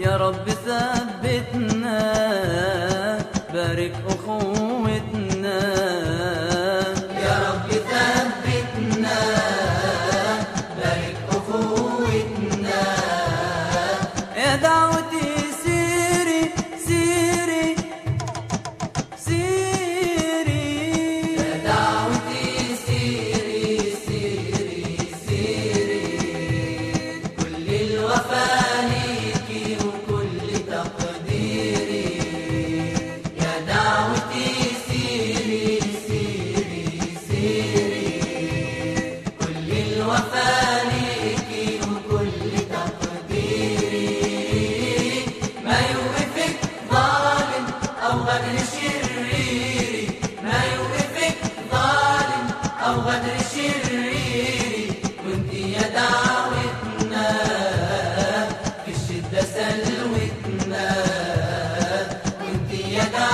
يا رب ثبتنا. أو غدر شرير ما يوقفك ظالم. أو غدر شرير وانت يا دعوتنا في الشدة سلوتنا. وانت يا دعوتنا